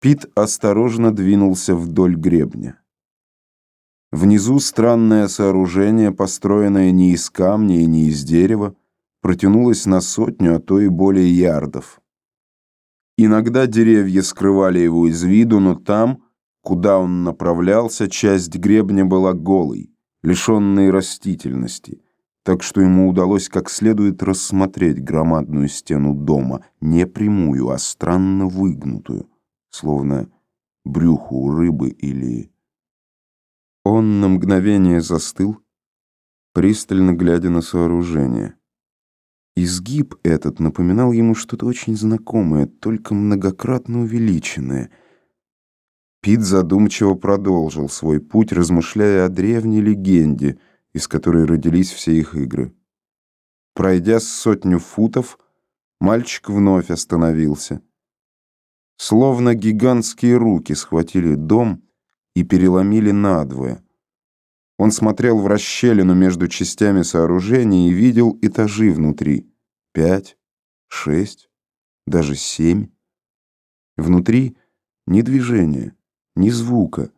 Пит осторожно двинулся вдоль гребня. Внизу странное сооружение, построенное не из камня и не из дерева, протянулось на сотню, а то и более ярдов. Иногда деревья скрывали его из виду, но там, куда он направлялся, часть гребня была голой, лишенной растительности, так что ему удалось как следует рассмотреть громадную стену дома, не прямую, а странно выгнутую словно брюху у рыбы или... Он на мгновение застыл, пристально глядя на сооружение. Изгиб этот напоминал ему что-то очень знакомое, только многократно увеличенное. Пит задумчиво продолжил свой путь, размышляя о древней легенде, из которой родились все их игры. Пройдя сотню футов, мальчик вновь остановился — Словно гигантские руки схватили дом и переломили надвое. Он смотрел в расщелину между частями сооружения и видел этажи внутри. Пять, шесть, даже семь. Внутри ни движения, ни звука,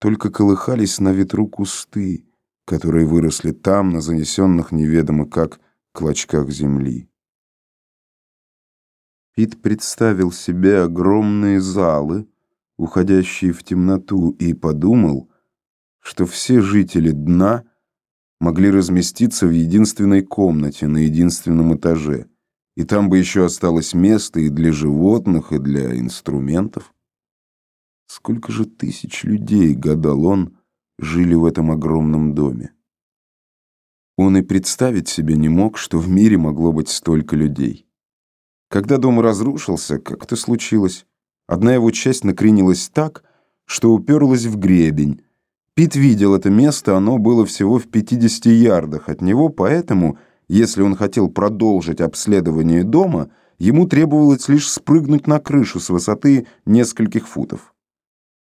только колыхались на ветру кусты, которые выросли там, на занесенных неведомо как клочках земли. Пит представил себе огромные залы, уходящие в темноту, и подумал, что все жители дна могли разместиться в единственной комнате на единственном этаже, и там бы еще осталось место и для животных, и для инструментов. Сколько же тысяч людей, гадал он, жили в этом огромном доме. Он и представить себе не мог, что в мире могло быть столько людей. Когда дом разрушился, как это случилось, одна его часть накренилась так, что уперлась в гребень. Пит видел это место, оно было всего в 50 ярдах от него, поэтому, если он хотел продолжить обследование дома, ему требовалось лишь спрыгнуть на крышу с высоты нескольких футов.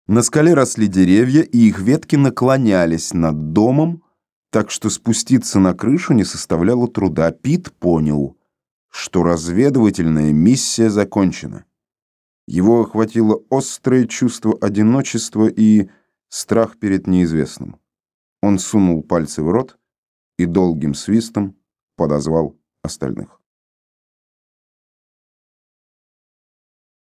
На скале росли деревья, и их ветки наклонялись над домом, так что спуститься на крышу не составляло труда. Пит понял — что разведывательная миссия закончена. Его охватило острое чувство одиночества и страх перед неизвестным. Он сунул пальцы в рот и долгим свистом подозвал остальных.